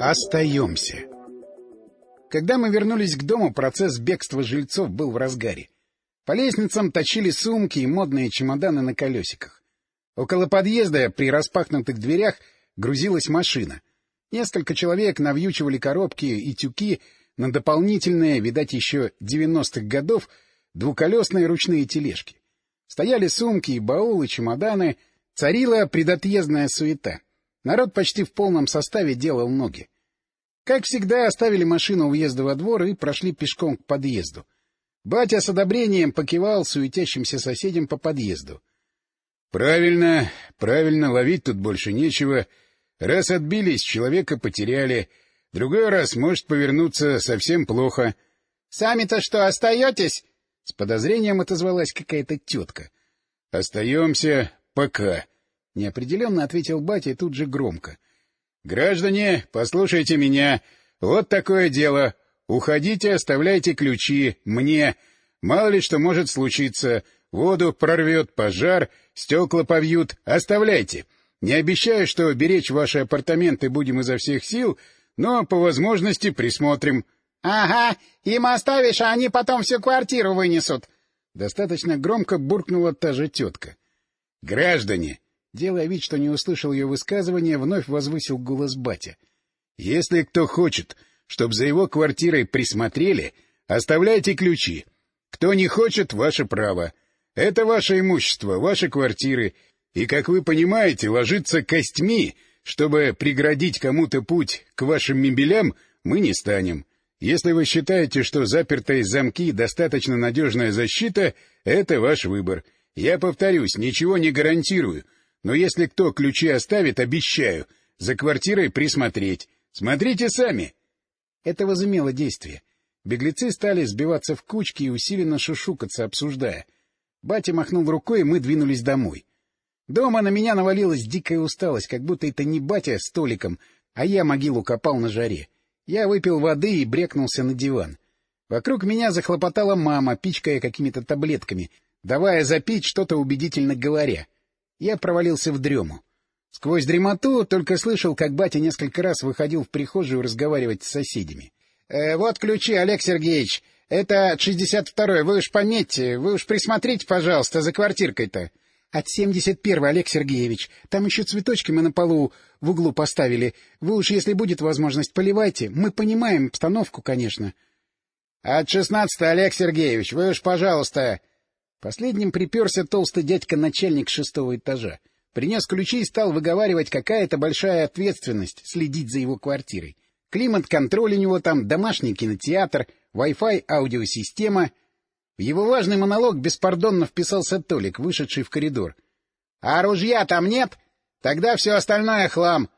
Остаемся. Когда мы вернулись к дому, процесс бегства жильцов был в разгаре. По лестницам точили сумки и модные чемоданы на колесиках. Около подъезда при распахнутых дверях грузилась машина. Несколько человек навьючивали коробки и тюки на дополнительные, видать, еще девяностых годов, двуколесные ручные тележки. Стояли сумки и баулы, чемоданы. Царила предотъездная суета. Народ почти в полном составе делал ноги. Как всегда, оставили машину у въезда во двор и прошли пешком к подъезду. Батя с одобрением покивал суетящимся соседям по подъезду. — Правильно, правильно, ловить тут больше нечего. Раз отбились, человека потеряли. Другой раз может повернуться совсем плохо. — Сами-то что, остаетесь? — с подозрением отозвалась какая-то тетка. — Остаемся пока, — неопределенно ответил батя и тут же громко. — Граждане, послушайте меня. Вот такое дело. Уходите, оставляйте ключи. Мне. Мало ли что может случиться. Воду прорвет, пожар, стекла повьют. Оставляйте. Не обещаю, что беречь ваши апартаменты будем изо всех сил, но по возможности присмотрим. — Ага, им оставишь, а они потом всю квартиру вынесут. Достаточно громко буркнула та же тетка. — Граждане! Делая вид, что не услышал ее высказывания, вновь возвысил голос батя. — Если кто хочет, чтобы за его квартирой присмотрели, оставляйте ключи. Кто не хочет — ваше право. Это ваше имущество, ваши квартиры, и, как вы понимаете, ложиться костьми, чтобы преградить кому-то путь к вашим мебелям, мы не станем. Если вы считаете, что запертые замки — достаточно надежная защита, это ваш выбор. Я повторюсь, ничего не гарантирую, но если кто ключи оставит, обещаю, за квартирой присмотреть. Смотрите сами. Это возымело действие. Беглецы стали сбиваться в кучки и усиленно шушукаться, обсуждая. Батя махнул рукой, и мы двинулись домой. Дома на меня навалилась дикая усталость, как будто это не батя с Толиком, а я могилу копал на жаре. Я выпил воды и брекнулся на диван. Вокруг меня захлопотала мама, пичкая какими-то таблетками, давая запить что-то убедительно говоря. Я провалился в дрему. Сквозь дремоту только слышал, как батя несколько раз выходил в прихожую разговаривать с соседями. «Э, — Вот ключи, Олег Сергеевич. Это 62-й. Вы уж пометьте, вы уж присмотрите, пожалуйста, за квартиркой-то. От 71-го, Олег Сергеевич. Там еще цветочки мы на полу в углу поставили. Вы уж, если будет возможность, поливайте. Мы понимаем обстановку, конечно. — От 16 Олег Сергеевич. Вы уж, пожалуйста. Последним приперся толстый дядька-начальник шестого этажа. Принес ключи и стал выговаривать, какая это большая ответственность следить за его квартирой. Климат-контроль у него там, домашний кинотеатр, Wi-Fi, аудиосистема — в его важный монолог беспардонно вписался Толик, вышедший в коридор. — А ружья там нет? Тогда все остальное хлам.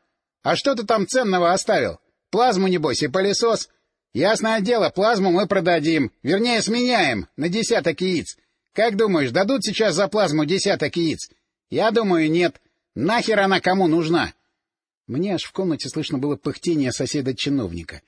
А что ты там ценного оставил? Плазму, небось, и пылесос? Ясное дело, плазму мы продадим. Вернее, сменяем на десяток яиц. Как думаешь, дадут сейчас за плазму десяток яиц? Я думаю, нет. Нахер она кому нужна? Мне аж в комнате слышно было пыхтение соседа-чиновника.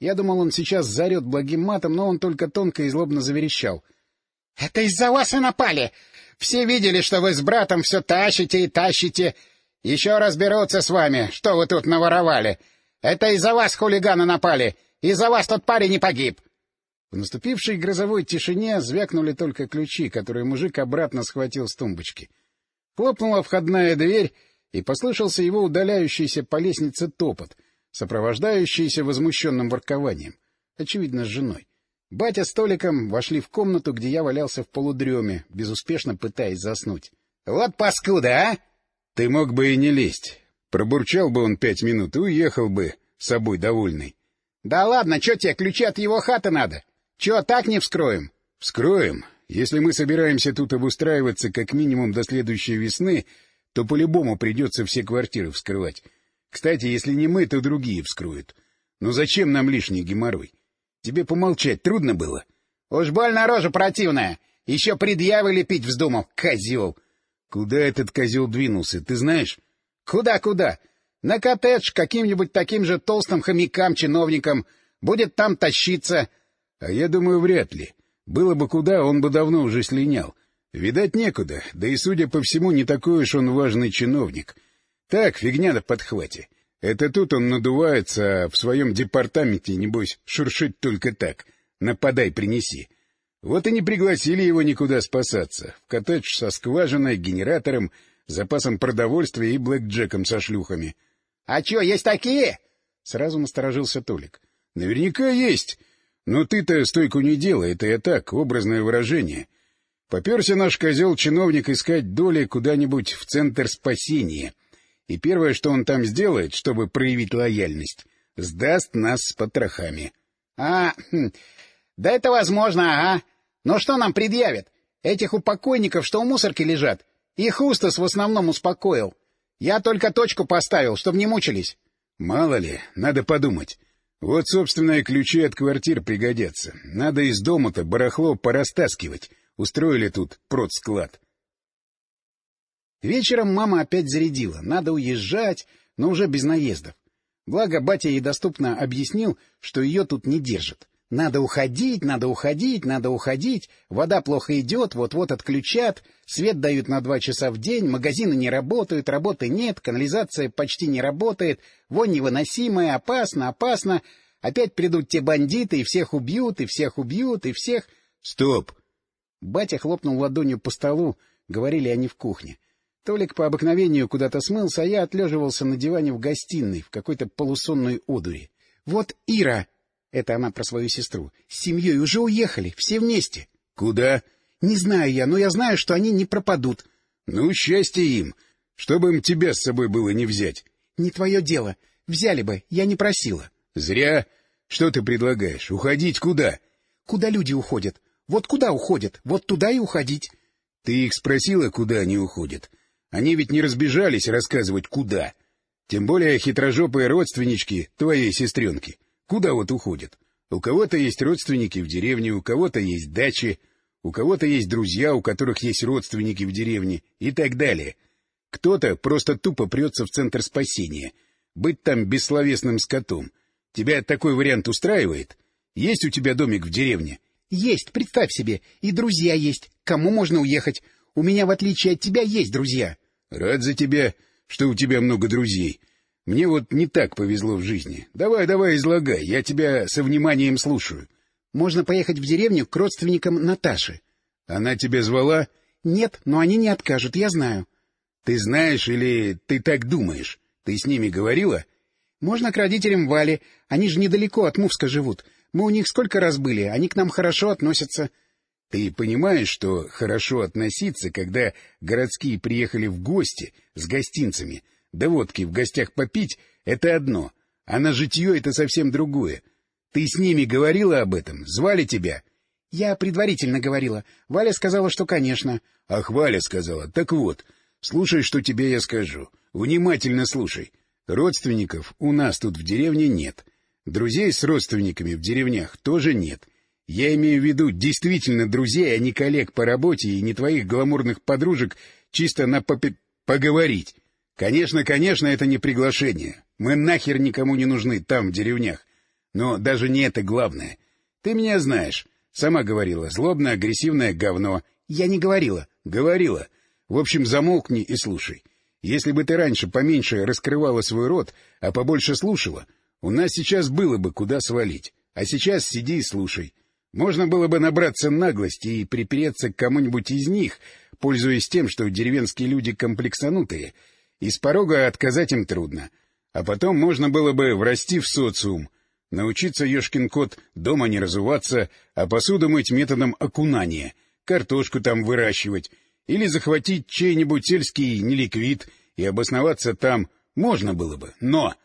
Я думал, он сейчас зарет благим матом, но он только тонко и злобно заверещал. — Это из-за вас и напали! Все видели, что вы с братом все тащите и тащите. Еще разберутся с вами, что вы тут наворовали. Это из-за вас хулиганы напали. Из-за вас тот парень не погиб. В наступившей грозовой тишине звякнули только ключи, которые мужик обратно схватил с тумбочки. Хлопнула входная дверь, и послышался его удаляющийся по лестнице топот — сопровождающиеся возмущенным воркованием. Очевидно, с женой. Батя с Толиком вошли в комнату, где я валялся в полудреме, безуспешно пытаясь заснуть. — Вот паскуда, а! — Ты мог бы и не лезть. Пробурчал бы он пять минут и уехал бы, собой довольный. — Да ладно, чё тебе, ключи от его хаты надо? Чё, так не вскроем? — Вскроем. Если мы собираемся тут обустраиваться как минимум до следующей весны, то по-любому придется все квартиры вскрывать. Кстати, если не мы, то другие вскроют. Но зачем нам лишний геморрой? Тебе помолчать трудно было? Уж больно рожа противная. Еще предъявы лепить вздумал, козел. Куда этот козел двинулся, ты знаешь? Куда-куда? На коттедж каким-нибудь таким же толстым хомякам-чиновникам. Будет там тащиться. А я думаю, вряд ли. Было бы куда, он бы давно уже слинял. Видать, некуда, да и, судя по всему, не такой уж он важный чиновник — так, фигня на подхвате. Это тут он надувается, а в своем департаменте, небось, шуршит только так. Нападай, принеси. Вот и не пригласили его никуда спасаться. В коттедж со скважиной, генератором, запасом продовольствия и блэкджеком со шлюхами. — А чё, есть такие? — сразу насторожился Толик. — Наверняка есть. Но ты-то стойку не делай, это я так, образное выражение. Поперся наш козел-чиновник искать доли куда-нибудь в центр спасения. И первое, что он там сделает, чтобы проявить лояльность, сдаст нас с потрохами. — А, хм, да это возможно, ага. Но что нам предъявят? Этих упокойников, что у мусорки лежат. Их Устас в основном успокоил. Я только точку поставил, чтобы не мучились. Мало ли, надо подумать. Вот, собственно, и ключи от квартир пригодятся. Надо из дома-то барахло порастаскивать. Устроили тут продсклад. Вечером мама опять зарядила. Надо уезжать, но уже без наездов. Благо, батя ей доступно объяснил, что ее тут не держат. Надо уходить, надо уходить, надо уходить. Вода плохо идет, вот-вот отключат. Свет дают на два часа в день, магазины не работают, работы нет, канализация почти не работает, вонь невыносимая, опасно, опасно. Опять придут те бандиты и всех убьют, и всех убьют, и всех... Стоп! Батя хлопнул ладонью по столу, говорили они в кухне. Толик по обыкновению куда-то смылся, а я отлеживался на диване в гостиной, в какой-то полусонной одуре. — Вот Ира! Это она про свою сестру. С семьей уже уехали, все вместе. — Куда? — Не знаю я, но я знаю, что они не пропадут. — Ну, счастье им. Чтобы им тебя с собой было не взять. — Не твое дело. Взяли бы, я не просила. — Зря. Что ты предлагаешь? Уходить куда? — Куда люди уходят? Вот куда уходят? Вот туда и уходить. — Ты их спросила, куда они уходят? Они ведь не разбежались рассказывать, куда. Тем более хитрожопые родственнички твоей сестренки. Куда вот уходят? У кого-то есть родственники в деревне, у кого-то есть дачи, у кого-то есть друзья, у которых есть родственники в деревне и так далее. Кто-то просто тупо прется в центр спасения, быть там бессловесным скотом. Тебя такой вариант устраивает? Есть у тебя домик в деревне? — Есть, представь себе, и друзья есть. Кому можно уехать? У меня, в отличие от тебя, есть друзья. — Рад за тебя, что у тебя много друзей. Мне вот не так повезло в жизни. Давай, давай, излагай, я тебя со вниманием слушаю. Можно поехать в деревню к родственникам Наташи. Она тебя звала? Нет, но они не откажут, я знаю. Ты знаешь или ты так думаешь? Ты с ними говорила? Можно к родителям Вали. Они же недалеко от Мувска живут. Мы у них сколько раз были, они к нам хорошо относятся. Ты понимаешь, что хорошо относиться, когда городские приехали в гости с гостинцами, да водки в гостях попить — это одно, а на житье — это совсем другое. Ты с ними говорила об этом? Звали тебя? — Я предварительно говорила. Валя сказала, что конечно. — Ах, Валя сказала. Так вот, слушай, что тебе я скажу. Внимательно слушай. Родственников у нас тут в деревне нет. Друзей с родственниками в деревнях тоже нет. Я имею в виду действительно друзей, а не коллег по работе и не твоих гламурных подружек чисто на попе... поговорить. Конечно, конечно, это не приглашение. Мы нахер никому не нужны там, в деревнях. Но даже не это главное. Ты меня знаешь. Сама говорила, злобное, агрессивное говно. Я не говорила. Говорила. В общем, замолкни и слушай. Если бы ты раньше поменьше раскрывала свой рот, а побольше слушала, у нас сейчас было бы куда свалить. А сейчас сиди и слушай. Можно было бы набраться наглости и припереться к кому-нибудь из них, пользуясь тем, что деревенские люди комплексанутые — и с порога отказать им трудно. А потом можно было бы врасти в социум, научиться, ешкин кот, дома не разуваться, а посуду мыть методом окунания, картошку там выращивать, или захватить чей-нибудь сельский неликвид и обосноваться там можно было бы. Но!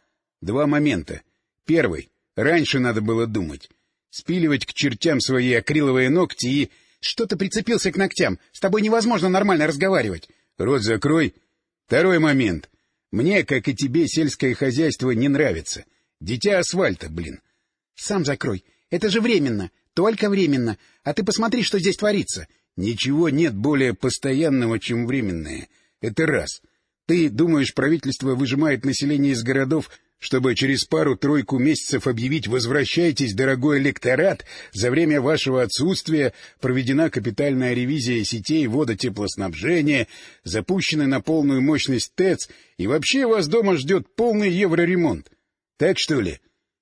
Два момента. Первый. Раньше надо было думать. Спиливать к чертям свои акриловые ногти и... Что ты прицепился к ногтям? С тобой невозможно нормально разговаривать. Рот закрой. Второй момент. Мне, как и тебе, сельское хозяйство не нравится. Дитя асфальта, блин. Сам закрой. Это же временно. Только временно. А ты посмотри, что здесь творится. Ничего нет более постоянного, чем временное. Это раз. Ты думаешь, правительство выжимает население из городов, чтобы через пару-тройку месяцев объявить «Возвращайтесь, дорогой электорат, за время вашего отсутствия проведена капитальная ревизия сетей водотеплоснабжения, запущены на полную мощность ТЭЦ, и вообще вас дома ждет полный евроремонт». Так что ли?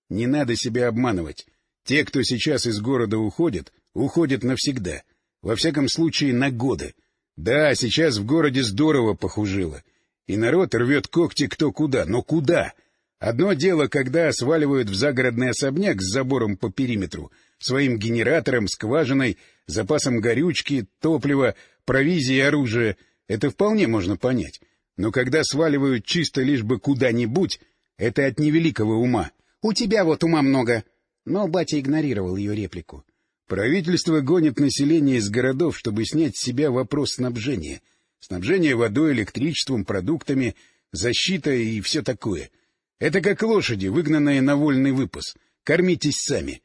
Не надо себя обманывать. Те, кто сейчас из города уходит, уходят навсегда. Во всяком случае, на годы. Да, сейчас в городе здорово похужило. И народ рвет когти кто куда. Но куда? Одно дело, когда сваливают в загородный особняк с забором по периметру, своим генератором, скважиной, запасом горючки, топлива, провизии и оружия. Это вполне можно понять. Но когда сваливают чисто лишь бы куда-нибудь, это от невеликого ума. — У тебя вот ума много. Но батя игнорировал ее реплику. Правительство гонит население из городов, чтобы снять с себя вопрос снабжения. Снабжение водой, электричеством, продуктами, защита и все такое. Это как лошади, выгнанные на вольный выпас. Кормитесь сами.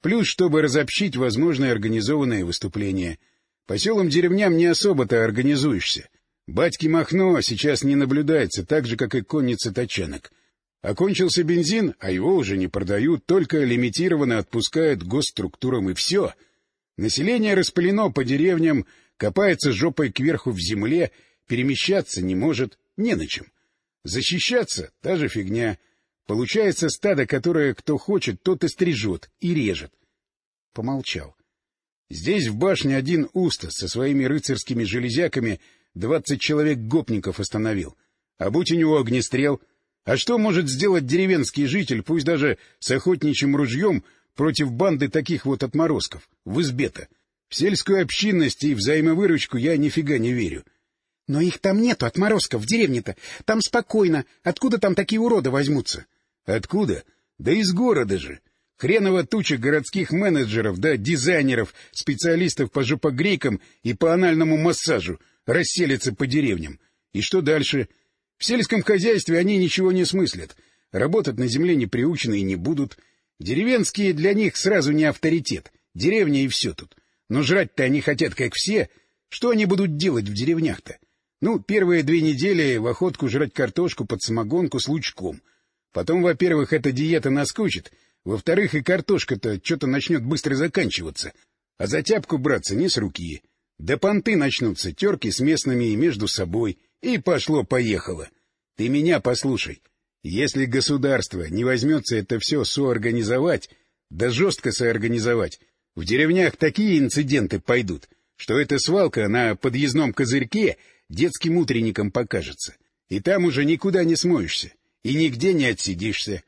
Плюс, чтобы разобщить возможные организованные выступления. По селам-деревням не особо-то организуешься. Батьки Махно сейчас не наблюдается, так же, как и конница тачанок. Окончился бензин, а его уже не продают, только лимитированно отпускают госструктурам, и все. Население распылено по деревням, копается жопой кверху в земле, перемещаться не может, не на чем. Защищаться — та же фигня. Получается стадо, которое кто хочет, тот и стрижет, и режет. Помолчал. Здесь в башне один Устас со своими рыцарскими железяками двадцать человек гопников остановил. А будь у него огнестрел — а что может сделать деревенский житель, пусть даже с охотничьим ружьем, против банды таких вот отморозков, в избе-то? В сельскую общинность и взаимовыручку я нифига не верю. — Но их там нету, отморозков, в деревне-то. Там спокойно. Откуда там такие уроды возьмутся? — Откуда? Да из города же. Хреново туча городских менеджеров, да дизайнеров, специалистов по жопогрейкам и по анальному массажу расселятся по деревням. И что дальше? — в сельском хозяйстве они ничего не смыслят, работать на земле не приучены и не будут. Деревенские для них сразу не авторитет, деревня и все тут. Но жрать-то они хотят, как все. Что они будут делать в деревнях-то? Ну, первые две недели в охотку жрать картошку под самогонку с лучком. Потом, во-первых, эта диета наскучит, во-вторых, и картошка-то что-то начнет быстро заканчиваться, а за тяпку браться не с руки. Да понты начнутся, терки с местными и между собой — и пошло-поехало. Ты меня послушай. Если государство не возьмется это все соорганизовать, да жестко соорганизовать, в деревнях такие инциденты пойдут, что эта свалка на подъездном козырьке детским утренником покажется. И там уже никуда не смоешься, и нигде не отсидишься.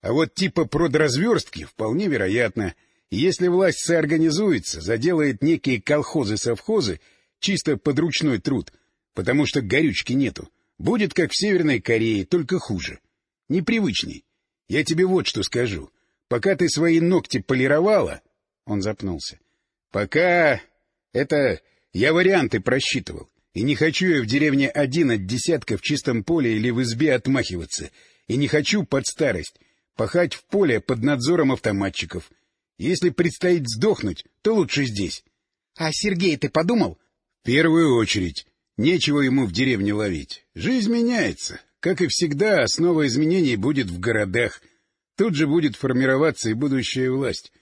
А вот типа продразверстки вполне вероятно. Если власть соорганизуется, заделает некие колхозы-совхозы, чисто подручной труд — потому что горючки нету. Будет как в Северной Корее, только хуже. Непривычней. Я тебе вот что скажу. Пока ты свои ногти полировала... Он запнулся. Пока... Это... Я варианты просчитывал. И не хочу я в деревне один от десятка в чистом поле или в избе отмахиваться. И не хочу под старость пахать в поле под надзором автоматчиков. Если предстоит сдохнуть, то лучше здесь. — А Сергей ты подумал? — В первую очередь. Нечего ему в деревне ловить. Жизнь меняется. Как и всегда, основа изменений будет в городах. Тут же будет формироваться и будущая власть,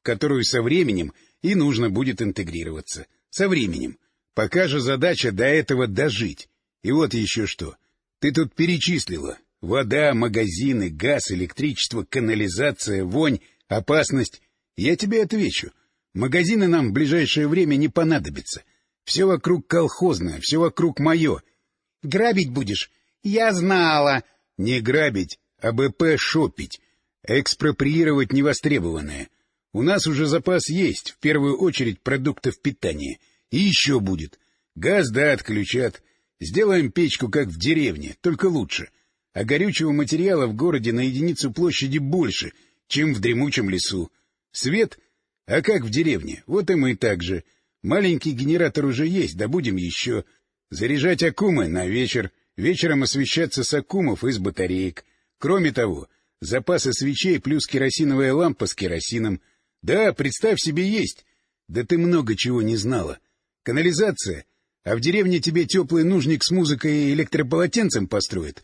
в которую со временем и нужно будет интегрироваться. Со временем. Пока же задача до этого дожить. И вот еще что. Ты тут перечислила. Вода, магазины, газ, электричество, канализация, вонь, опасность. Я тебе отвечу. Магазины нам в ближайшее время не понадобятся. Все вокруг колхозное, все вокруг мое. — Грабить будешь? Я знала. — Не грабить, а БП шопить. Экспроприировать невостребованное. У нас уже запас есть, в первую очередь продуктов питания. И еще будет. Газ, да, отключат. Сделаем печку, как в деревне, только лучше. А горючего материала в городе на единицу площади больше, чем в дремучем лесу. Свет? А как в деревне? Вот и мы так же. — Маленький генератор уже есть, да будем еще. Заряжать аккумы на вечер, вечером освещаться с аккумов из батареек. Кроме того, запасы свечей плюс керосиновая лампа с керосином. Да, представь себе, есть. Да ты много чего не знала. Канализация. А в деревне тебе теплый нужник с музыкой и электрополотенцем построит.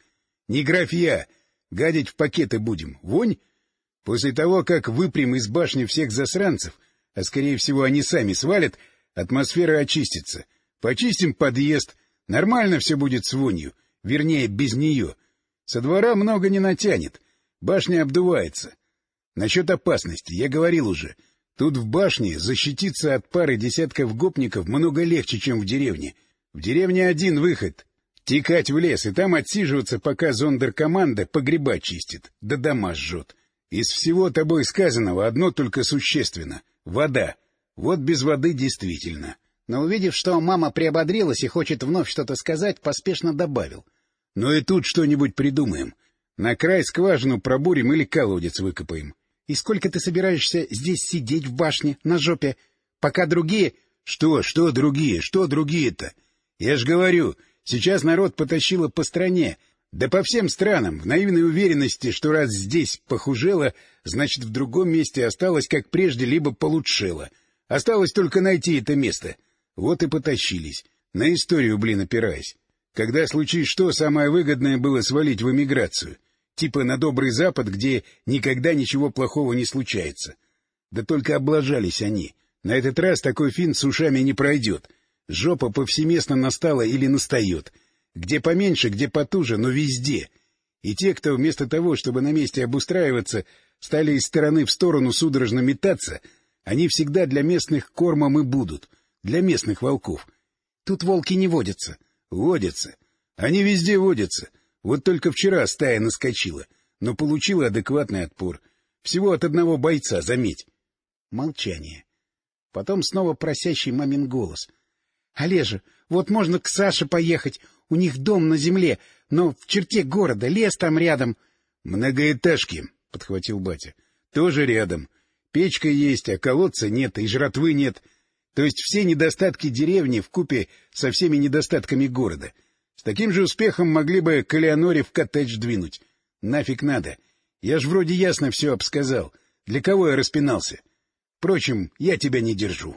Не графья. Гадить в пакеты будем. Вонь? После того, как выпрям из башни всех засранцев, а скорее всего они сами свалят, атмосфера очистится. Почистим подъезд, нормально все будет с вонью, вернее, без нее. Со двора много не натянет, башня обдувается. Насчет опасности, я говорил уже, тут в башне защититься от пары десятков гопников много легче, чем в деревне. В деревне один выход — текать в лес и там отсиживаться, пока зондеркоманда погреба чистит, да дома жжет. Из всего тобой сказанного одно только существенно — вода. Вот без воды действительно. Но увидев, что мама приободрилась и хочет вновь что-то сказать, поспешно добавил. — Ну и тут что-нибудь придумаем. На край скважину пробурим или колодец выкопаем. — И сколько ты собираешься здесь сидеть в башне, на жопе, пока другие... — Что, что другие, что другие-то? Я ж говорю, сейчас народ потащило по стране, да по всем странам, в наивной уверенности, что раз здесь похужело, значит, в другом месте осталось как прежде, либо получшело. Осталось только найти это место. Вот и потащились. На историю, блин, опираясь. Когда случись что, самое выгодное было свалить в эмиграцию. Типа на Добрый Запад, где никогда ничего плохого не случается. Да только облажались они. На этот раз такой фин с ушами не пройдет. Жопа повсеместно настала или настает. Где поменьше, где потуже, но везде. И те, кто вместо того, чтобы на месте обустраиваться, стали из стороны в сторону судорожно метаться, они всегда для местных кормом и будут — для местных волков. Тут волки не водятся. Водятся. Они везде водятся. Вот только вчера стая наскочила, но получила адекватный отпор. Всего от одного бойца, заметь. Молчание. Потом снова просящий мамин голос. — Олежа, вот можно к Саше поехать. У них дом на земле, но в черте города, лес там рядом. — Многоэтажки, — подхватил батя. — Тоже рядом. Печка есть, а колодца нет, и жратвы нет. — то есть все недостатки деревни в купе со всеми недостатками города. С таким же успехом могли бы к Элеоноре в коттедж двинуть. Нафиг надо. Я ж вроде ясно все обсказал. Для кого я распинался? Впрочем, я тебя не держу.